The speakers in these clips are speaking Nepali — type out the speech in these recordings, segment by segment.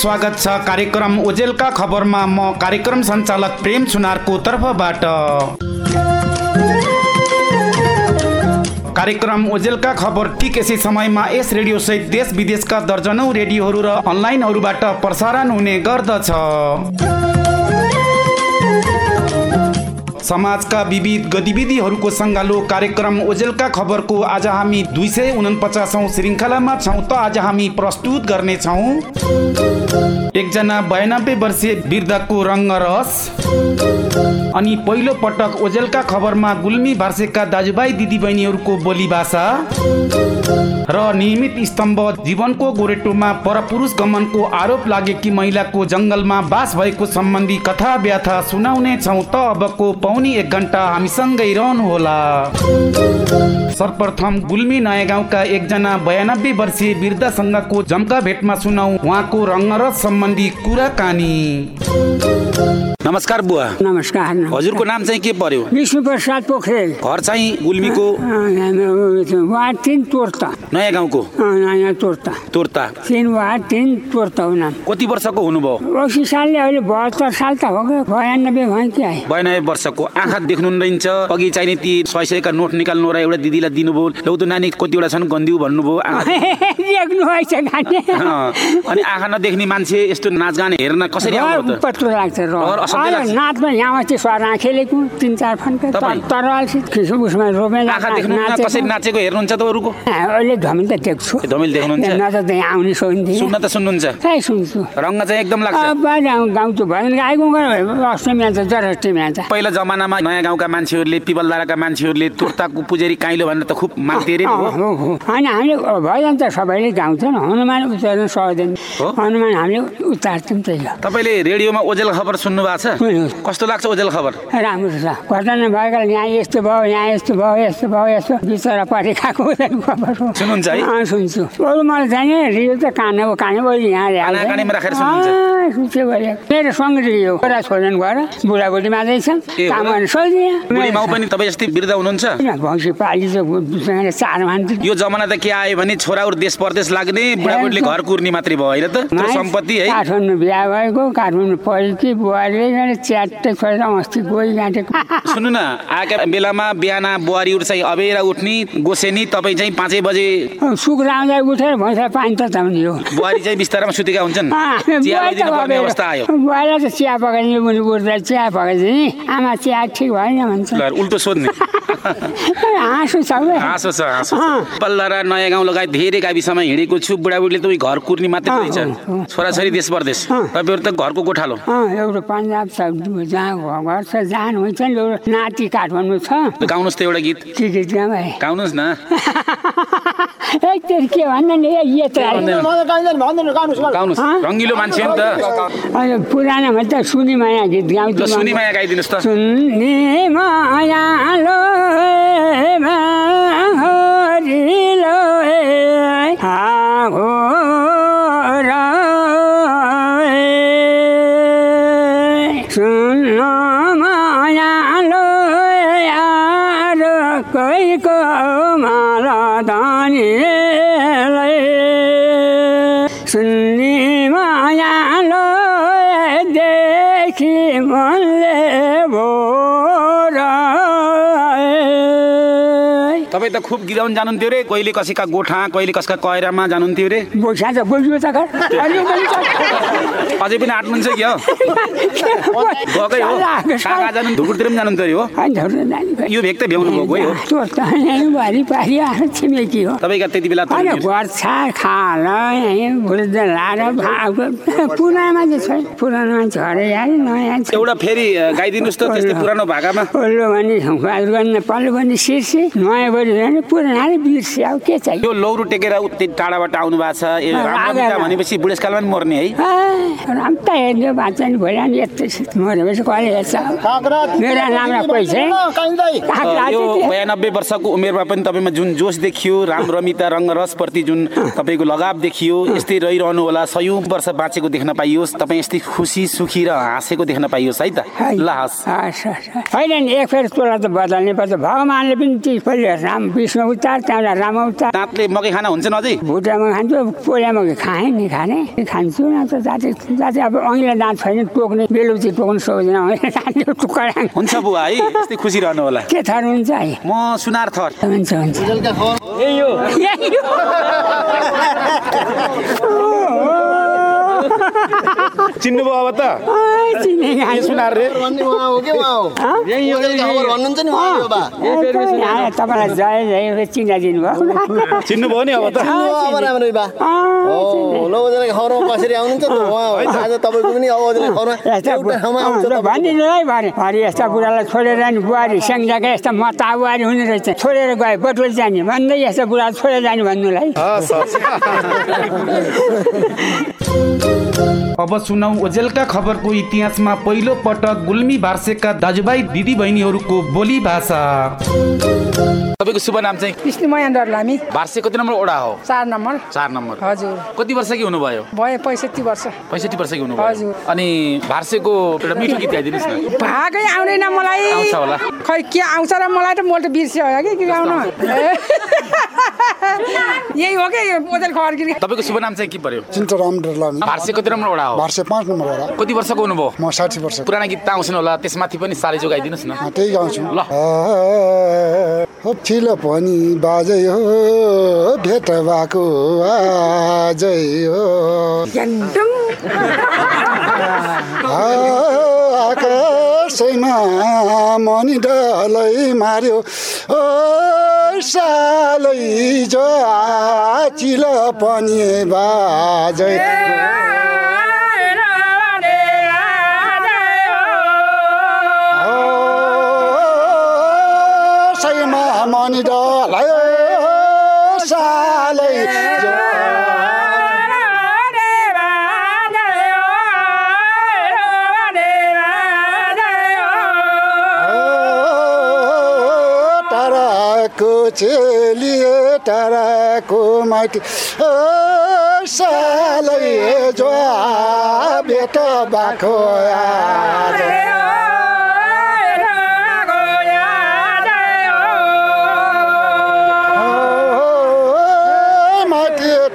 स्वागत छ कार्यक्रम ओजेलका खबरमा। म कार्यक्रम सञ्चालक प्रेम सुनारको तर्फबाट। कार्यक्रम ओजेलका खबर ठिक यसै समयमा यस रेडियो सहित देश विदेशका दर्जनौ रेडियोहरू र अनलाइनहरूबाट प्रसारण हुने गर्दछ। समाजका विविध गतिविधिहरूको सङ्गालो कार्यक्रम ओजेलका खबरको आज हामी दुई सय उनपचासौँ श्रृङ्खलामा छौँ त आज हामी प्रस्तुत गर्नेछौँ। एकजना बयानब्बे वर्षीय वृद्धको रङ्गरस अनि पहिलो पटक ओजेलका खबरमा गुल्मी भाषेका दाजुभाइ दिदीबहिनीहरूको बोली भाषा र नियमित स्तम्भ जीवनको गोरेटोमा परपुरुष गमनको आरोप लागेकी महिलाको जङ्गलमा बास भएको सम्बन्धी कथा व्याथा सुनाउने छौँ त अबको पाउनी एक घन्टा हामीसँगै रहनुहोला। सर्वप्रथम गुल्मी नयाँ गाउँका एकजना बयानब्बे वर्षीय वृद्धसँगको जम्का भेटमा सुनाउ उहाँको रङ्गरस सम्बन्धी कुराकानी। नमस्कार बुवा। नमस्कार हजुरको नाम चाहिँ के पर्यो? विष्णु प्रसाद पोखरेल। घर चाहिँ गुल्मीको वार्ड तिन तोर्ता। नयाँ गाउँको? नयाँ तोर्ता। तोर्ता। तिन वार्ड तिन तोर्ता हो नाम। कति वर्षको हुनुभयो? अस्सी सालले अहिले बहत्तर साल त हो गयो। बयानब्बे भयो कि बयानब्बे वर्षको आँखा देख्नु रहन्छ अघि चाहिने ती सय सयका नोट निकाल्नु र एउटा दिदीलाई दिनुभयो। लौ त नानी कतिवटा छन्? गन्दिउ भन्नुभयो। अनि आँखा नदेख्ने मान्छे यस्तो नाचगान हेर्न कसरी पत्रो लाग्छ नाचमा यहाँ अस्ति सर खेलेको तिन चार फन्क तपाईँ? तर अल्छी खिस उसमा देख्नु कसरी नाचेको हेर्नुहुन्छ त अरूको? अहिले धमिल त देख्छु। धमिल देख्नुहुन्छ? नत्र त्यहाँ आउने सोध्थे सुन्न त सुन्नुहुन्छ। खै सुन्छु? रङ्ग चाहिँ एकदम लाग्छ। गाउँछु भजन गाएको अष्टमी हाल्छ जरष्टमी हाल्छ पहिला जमानामा नयाँ गाउँका मान्छेहरूले पिपलदाराका मान्छेहरूले तुर्ताको पुजेरी काइलो भनेर त खुब मान्थे अरे होइन हामीले भजन त सबैले गाउँछन्। हनुमान सक्दैन हो? हनुमान हामीले उतार्छौँ त्यही तपाईँले रेडियोमा ओजेल खबर सुन्नु भएको छ। कस्तो लाग्छ ओजेल खबर? राम्रो छ। घटना भएकोले यहाँ यस्तो भयो यहाँ यस्तो भयो यस्तो भयो यस्तो बिचरा परि खाएको खबर हो। सुन्नुहुन्छ है? सुन्छु। अरू मलाई जाने रियो त काने हो काने भयो यहाँ सुन्छु भयो। मेरो सँग रियो छोरा छोजन गएर बुढाबुढी माँदैछन् ए, काम हो? गर्न माउ पनि तपाईँ जस्तै वृद्ध हुनुहुन्छ? भौसी पाली चार मान्थ्यो यो जमाना त के आयो भने छोराहरू देश परदेश लाग्ने बुढाबुढीले घर कुर्ने मात्रै भयो। होइन त? सम्पत्ति है? काठमाडौँ बिहा भएको काठमाडौँ पहिलकी बुहारीले च्याट्टै छोडेर अस्ति गई गाँटेको सुन्नु न आएका बेलामा बिहान बुहारीहरू चाहिँ अबेर उठ्ने गोसेनी तपाईँ चाहिँ पाँचै बजे सुकुर आउँदा उठेर भैँसा पानी त ताउने हो। बुहारी चाहिँ बिस्तारामा सुतेका हुन्छन्। अवस्था आयो। बुहारीलाई त चिया पकाइदिनु मुनि उठ्दा चिया पकाइदिने। आमा चिया ठिक भएन भन्छ। उल्टो सोध्ने। हाँसु छ। हाँसो छ हाँसो अँ। छ। पल्ला र नयाँ गाउँ लगायत धेरै गाविसमा हिँडेको छु। बुढाबुढीले त घर कुर्ने मात्रै। छोराछोरी देश परदेश। तपाईँहरू त घरको गोठालो एउटा छ जहाँ घर छ जहाँ हुन्छ नि नाति काठमाडौँ छ। गाउनुहोस् त एउटा गीत। के गाउनुहोस् न। के भन्दा? रङ्गिलो मान्छे हो नि त। अहिले पुरानोमा त सुनि माया गीत ल गाउँछु सुनि माया गाइदिनुहोस् त। सुन्ने माया देखि मनले भोर तपाईँ त खुब गिराउनु जानुहुन्थ्यो रे कहिले कसैका गोठा कहिले कसका कयरामा जानुहुन्थ्यो रे। अझै पनि आँट्नुहुन्छ कि हो गएकै हो काका जानु ढुकुरतिर पनि जानुहुन्थ्यो अरे हो। यो भेग त भ्याउनु गएको है हो छिमेकी तपाईँका त्यति बेला गर्छा खाल लाएर पुरानो चाहिँ नयाँ एउटा फेरि गाइदिनुहोस् त त्यस्तै पुरानो भाकामा पल्लो भने पल्लो भने सिर्से नयाँ भने पुरानो बिर्से अब के चाहियो यो लौरो टेकेर उति टाढाबाट आउनु भएको छ भनेपछि बुढेसकालमा पनि मर्ने है। राम त हेर्ने बाचा नि भइरह नि यस्तै मरेपछि कहिले हेर्छ? मेरो राम्रो पैसा यो बयानब्बे वर्षको उमेरमा पनि तपाईँमा जुन जोस देखियो राम रमिता रङ्गरसप्रति जुन तपाईँको लगाव देखियो यस्तै रहिरहनु होला सयौँ वर्ष बाँचेको देख्न पाइयोस् तपाईँ यस्तै खुसी सुखी र हाँसेको देख्न पाइयोस् है त? ल हस्। होइन नि एक फेर तँलाई त बदल्नै पर्छ। भगवान्ले पनि चिज फलिहेर्छ राम विष्णु उतार त्यहाँबाट राम उतार दाँतले मकै खाना हुन्छ न अझै भुटामा खान्छु पोलियामा खाएँ नि खाने। खान्छु न त जाति जाति अब अघिल्लो दाँत छैन टोक्ने बेलुची टोक्नु सक्दैन हुन्छ बुवा है यस्तै खुसी रहनु होला। के थर हुन्छ है? म सुनार थर। हुन्छ हुन्छ यही हो चिन्नुभयो अब त आ, चिनेको के सुनार रे भन्ने उहाँ हो कि उहाँ हो ओजेलका खबर भन्नुहुन्छ नि उहाँ हो बा। यहाँ तपाईँलाई जय जय चिनाइदिनु भयो। चिन्नुभयो नि अब त। अब त? अब भनिदिनु यस्ता बुढालाई छोडेर नि बुहारी स्याङ्जाका यस्ता मता बुहारी हुने रहेछ। छोडेर गए बटुल जाने। भन्दै यस्तो बुढा छोडेर जाने भन्नुलाई। अब सुनौ ओजेलका खबरको इतिहासमा पहिलो पटक गुल्मी भार्सेका दाजुभाइ दिदी बहिनीहरूको बोली भाषा। तपाईँको शुभ नाम चाहिँ? विष्णुमय डरलामी भार्से कति नम्बर ओडा हो? चार नम्बर। चार नम्बर। हजुर। कति वर्ष कि हुनुभयो? भयो पैँसठी वर्ष। पैँसठी वर्ष कि हुनुभयो। हजुर। अनि भार्सेको एउटा मिठो गीत गाइदिनुहोस् न। भागै आउँदैन मलाई। आउँछ होला। खै के आउँछ र मलाई त मैले त बिर्स्यो होला कि के गाउनु यही हो कि ओजेल खबर कि तपाईँको शुभ नाम चाहिँ के पर्यो? चिन्तराम डरलामी भार्से कति नम्बर ओडा हो। भार्से पाँच नम्बर होला कति वर्षको हुनुभयो? म साठी वर्ष पुराना गीत त आउँछन् होला? त्यसमाथि पनि सालेजो गाइदिनुहोस् न। त्यही गाउँछु। ल। हो छिल पनि बाजै हो भेट भएको आजै हो। आकाशैमा मनि डलै मार्यो। ओ सालै जो चिल पनि बाजै सैमा मनि डलायो टाढाको चेलिए टाढाको माइती ओ सालै जो भेट भएको आज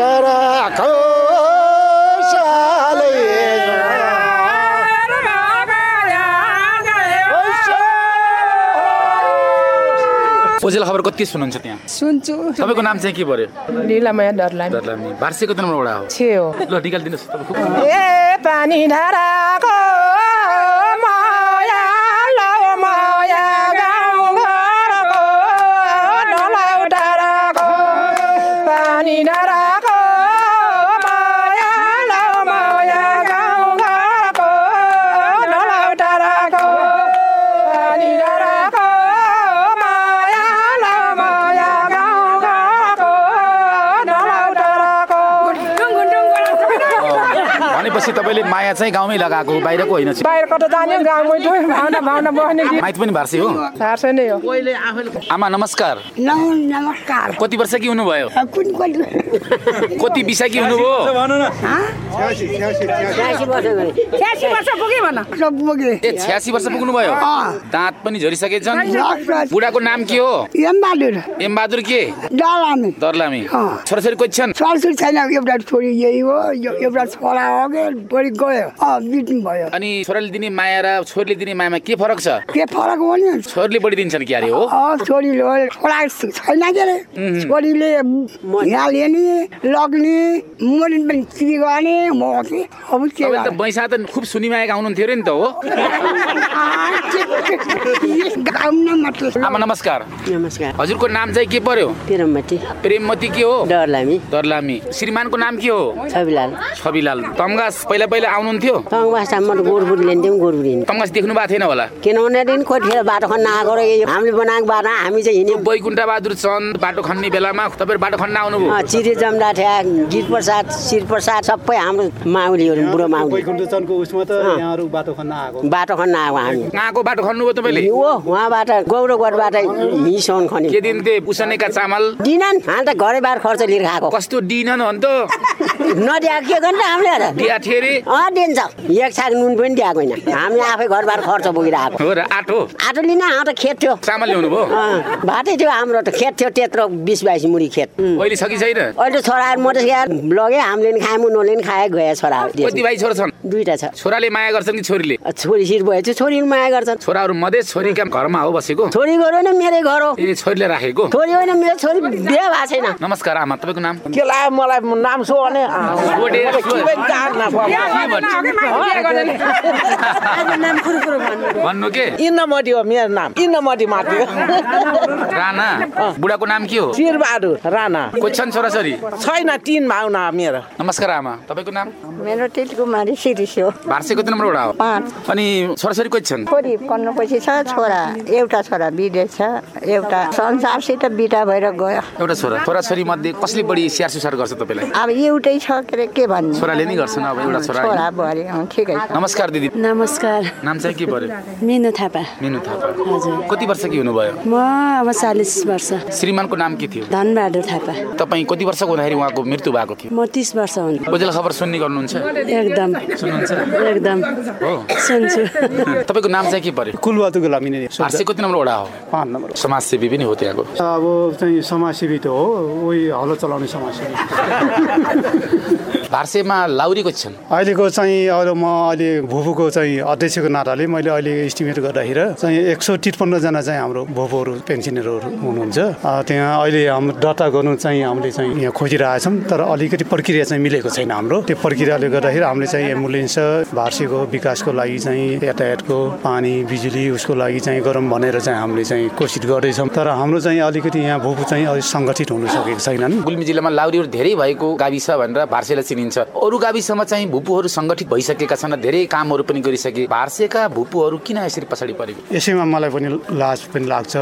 ओ ओजेल खबर कति सुन्नुहुन्छ त्यहाँ? सुन्छु। तपाईँको नाम चाहिँ के पर्यो लीलामय डरलामी दर्लामी भार्से कति नम्बर ओडा हो। छे हो। ल निकालिदिनुहोस् ए पानी धाराको भनेपछि तपाईँले माया चाहिँ गाउँमै लगाएको बाहिरको होइन बाहिर कता जाने गाउँमै ठुलो भावना भावना बस्ने माइत पनि भार्से हो? नै हो। आमा नमस्कार। नमस्कार। कति वर्ष कि हुनुभयो? कति बिसा कि हुनुभयो? छ्यासी वर्ष पुग्यो भन। सब पुगे ए छ्यासी वर्ष पुग्नुभयो? दाँत पनि झरिसकेछन्। बुढाको नाम के हो? एमबहादुर। एमबहादुर के? दर्लामी। अँ। छोराछोरी कोही छन्? सरसुर छैन एउटा छोरी यही हो एउटा छोरा हो कि छोरी गयो। अँ बित्नु भयो। अनि छोराले दिने माया र छोरीले दिने मायामा के फरक छ? के फरक हो नि? छोरीले बढी दिन्छन् क्यारे हो? छोरीले छोरा छैन के अरे छोरीले यहाँ लिने लग्ने मरि पनि चिरी गर्ने म के? अब के त? बैसा त खुब सुनिमाया गाउनुहुन्थ्यो अरे नि त हो। के- के- आमा नमस्कार। नमस्कार। हजुरको नाम चाहिँ के पर्यो? पिरमती प्रेममती के हो? डरलामी। दर्लामी श्रीमानको नाम के हो? छविलाल। छविलाल। तमगास। पहिला पहिला आउनुहुन्थ्यो देख्नु भएको थिएन होला? किनभने दिन बाटो खन्न आएको र हामीले बनाएको बाटो हामी चाहिँ हिँड्यौँ। बैकुण्ठ बहादुर चन्द बाटो खन्ने बेलामा तपाईँहरू बाटो खन्न आउनुभयो? चिरे जमला ठ्या गिर प्रसाद शिर प्रसाद सबै हाम्रो माउलीहरू बुढो माउली। वैकुण्ठचनको उसमा त। यहाँहरू बाटो खन्न आएको बाटो खन्न आएको हामी। कहाँको बाटो खन्नुभयो तपाईँले? ओ उहाँबाट गौरवगढबाट हिँडसम्म खन्यो। के दिन्थे पुसनेका चामल? दिनन् हामी त घरै बार खर्च लिएर खाएको। कस्तो दिनन् भन् त नदिएको के गर्ने हामीले बिहा थियो अरे अँ दिन्छ। एक छाक नुन पनि दिएको होइन। हामीले आफै घरबार खर्च बोकिरहेको हो र आठो आटो लिन आउँदा खेत थियो। चामल ल्याउनु भयो? भातै थियो हाम्रो त। खेत थियो त्यत्रो बिस बाइस मुढी खेत। अहिले छ कि छैन अहिले छोराहरू मोटर गएर लगे हामीले पनि खायौँ उनीहरूले पनि खाए गए छोराहरू कति। भाइ छोरा छन्? दुइटा छ। छोराले माया गर्छन् कि छोरीले? छोरी सिर चाहिँ छोरीले माया गर्छन्। छोराहरू मधेस छोरीका घरमा हो बसेको? छोरी गयो भने मेरै घर हो। ए छोरीले राखेको? छोरी होइन मेरो छोरी बिहा भएको छैन। नमस्कार आमा तपाईँको नाम? के लाग्यो मलाई? नाम सो भने। भन्नु के इन्नमटी हो मेरो नाम। इन्नमटी माथि राणा बुढाको नाम के हो? शिरबहादुर राणा। कोही छन् छोराछोरी? छैन तिन भाउना मेरो। नमस्कार आमा तपाईँको नाम? मेरो टिटकुमारी सिरिस हो। भार्से कति नम्बर वडा हो? पाँच। अनि छोराछोरी कोही छन्? छोरी पढ्नुपछि छ छोरा एउटा छोरा विदेश छ एउटा संसारसित बिटा भएर गयो। एउटा छोरा। छोराछोरी मध्ये कसले बढी स्याहार सुसार गर्छ तपाईँलाई? अब एउटै छ के अरे के भन्नु? छोराले नै गर्छन् अब एउटा छोरा छोरा? बुहारी अँ, ठिकै छ। नमस्कार दिदी। नमस्कार। नाम चाहिँ के पर्यो मिनु थापा। मिनु थापा। हजुर। कति वर्ष कि हुनुभयो? म अब चालिस वर्ष। श्रीमानको नाम के थियो? धनबहादुर थापा। तपाईँ कति वर्षको हुँदाखेरि उहाँको मृत्यु भएको थियो? म तिस वर्ष हुन्। ओजेल खबर सुन्ने गर्नुहुन्छ? एकदम। सुन्नुहुन्छ। एकदम। हो। सुन्छु। तपाईँको नाम चाहिँ के पर्यो कुलबातुको लामिने भार्से कति नम्बर वडा हो। पाँच नम्बर समाजसेवी पनि हो त्यहाँको। अब चाहिँ समाजसेवी त हो। उही हलो चलाउने समाजसेवी। भार्सेमा लाउरीको छन्। अहिलेको चाहिँ अहिले म अहिले भुपुको चाहिँ अध्यक्षको नाताले मैले अहिले इस्टिमेट गर्दाखेरि चाहिँ एक सौ त्रिपन्नजना चाहिँ हाम्रो भुपुहरू पेन्सनरहरू हुनुहुन्छ। त्यहाँ अहिले हाम्रो दर्ता गर्नु चाहिँ हामीले चाहिँ यहाँ खोजिरहेछौँ तर अलिकति प्रक्रिया चाहिँ मिलेको छैन हाम्रो। त्यो प्रक्रियाले गर्दाखेरि हामीले चाहिँ एम्बुलेन्स भार्सेको विकासको लागि चाहिँ यातायातको पानी बिजुली उसको लागि चाहिँ गरौँ भनेर चाहिँ हामीले चाहिँ कोसिस गर्दैछौँ। तर हाम्रो चाहिँ अलिकति यहाँ भुपु चाहिँ अलिक सङ्गठित हुन सकेको छैनन्। गुल्मी जिल्लामा लाउरीहरू धेरै भएको गाविस भनेर भार्सेलाई चिनिन्छ अरू गाविसमा चाहिँ भुपुहरू सङ्गठित भइसकेका छन् धेरै कामहरू पनि गरिसके भार्सेका भुपुहरू किन यसरी पछाडि परेको यसैमा मलाई पनि लाज पनि लाग्छ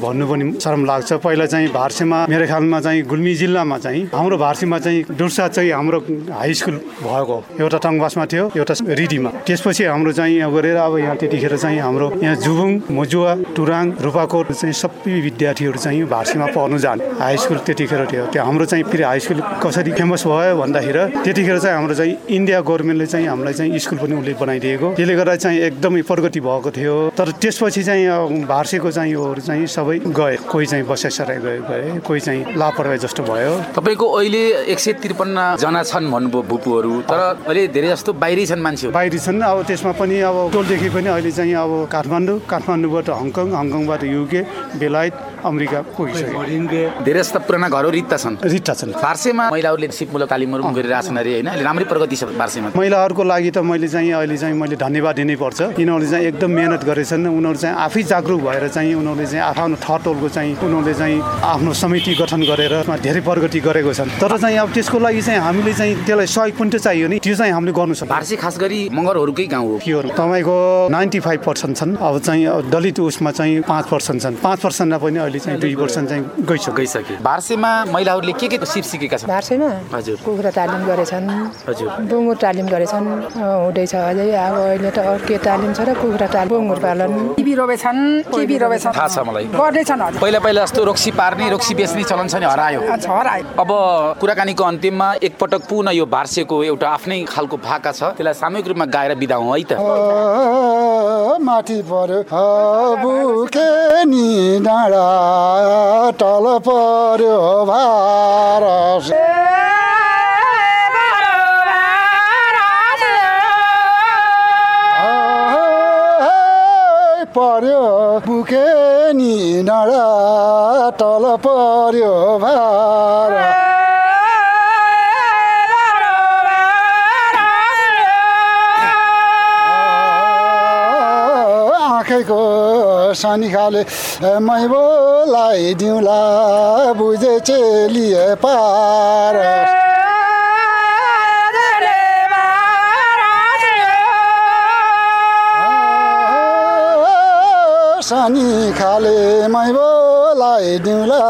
भन्नु पनि शरम लाग्छ। पहिला चाहिँ भार्सेमा मेरो ख्यालमा चाहिँ गुल्मी जिल्लामा चाहिँ हाम्रो भार्सेमा चाहिँ डुर्सा चाहिँ हाम्रो हाई स्कुल भएको एउटा टङबासमा थियो एउटा रिडीमा। त्यसपछि हाम्रो चाहिँ यहाँ गरेर अब यहाँ त्यतिखेर चाहिँ हाम्रो यहाँ जुबुङ मजुवा टुराङ रूपाकोट चाहिँ सबै विद्यार्थीहरू चाहिँ भार्सेमा पढ्नु जाने। हाई स्कुल त्यतिखेर थियो। त्यो हाम्रो चाहिँ फेरि हाई स्कुल कसरी फेमस भयो भन्दाखेरि त्यतिखेर चाहिँ हाम्रो चाहिँ इन्डिया गभर्मेन्टले चाहिँ हामीलाई चाहिँ स्कुल पनि उसले बनाइदिएको। त्यसले गर्दा चाहिँ एकदमै प्रगति भएको थियो। तर त्यसपछि चाहिँ भार्सेको चाहिँ योहरू चाहिँ सबै गए। कोही चाहिँ बसाइसराई गए गए। कोही चाहिँ लापरवाही जस्तो भयो। तपाईँको अहिले एक सय त्रिपन्नजना छन् भन्नुभयो भुपुहरू। तर अहिले धेरै जस्तो बाहिरै छन् मान्छेहरू। बाहिरी छन्। अब त्यसमा पनि अब टोलदेखि पनि अहिले चाहिँ अब काठमाडौँ काठमाडौँबाट हङकङ हङकङबाट युके बेलायत अमेरिका पुगिसक्यो। धेरै जस्ता पुराना घरहरू रित्ता छन्। रित्ता छन्। फार्सेमा महिलाहरूले सिपमूलक तालिमहरू पनि गरिरहेछन् अरे होइन अहिले राम्रै प्रगति छ फार्सेमा महिलाहरूको लागि त मैले चाहिँ अहिले चाहिँ मैले धन्यवाद दिनै पर्छ यिनीहरूले चाहिँ एकदम मिहिनेत गरेछन् उनीहरू चाहिँ आफै जागरुक भएर चाहिँ उनीहरूले चाहिँ आफ्नो थर टोलको चाहिँ उनीहरूले चाहिँ आफ्नो समिति गठन गरेर धेरै प्रगति गरेको छन्। तर चाहिँ अब त्यसको लागि चाहिँ हामीले चाहिँ त्यसलाई सहयोग पनि त चाहियो नि त्यो चाहिँ हामीले गर्नु सक्छ। फार्से खास गरी मगरहरूकै गाउँ हो। के हो तपाईँको नाइन्टी फाइभ पर्सेन्ट छन् अब चाहिँ दलित उसमा चाहिँ पाँच पर्सेन्ट छन्। पाँच पर्सेन्टमा पनि अहिले चाहिँ दुई पर्सेन्ट चाहिँ गइसक्यो। गइसके भार्सेमा महिलाहरूले के के सिप सिकेका छन्? भार्सेमा हजुर। कुखुरा तालिम गरेछन्। बुङ्गुर तालिम गरेछन्। हुँदैछ अझै। अब अहिले त अरू के तालिम छ र कुखुरा तालिम बुङ्गुर पालन। टिभी रोपेछन् टिभी रोपेछन्। थाहा छ मलाई। गर्दैछन् पहिला पहिला जस्तो रोक्सी पार्ने रोक्सी बेच्ने चलन छ नि हरायो। हरायो। अब कुराकानीको अन्तिममा एकपटक पुनः यो भार्सेको एउटा आफ्नै खालको भाका छ। त्यसलाई सामूहिक रूपमा गाएर बिदा हौँ है त। माथि पर्यो बुके नि डाँडा तल पर्यो भार। डाँडा तल पर्यो भार। आँखैको सनिखाले मै बोलाई दिउँला बुझे चेलिए पार सनी खाले मै बोलाई दिउँला।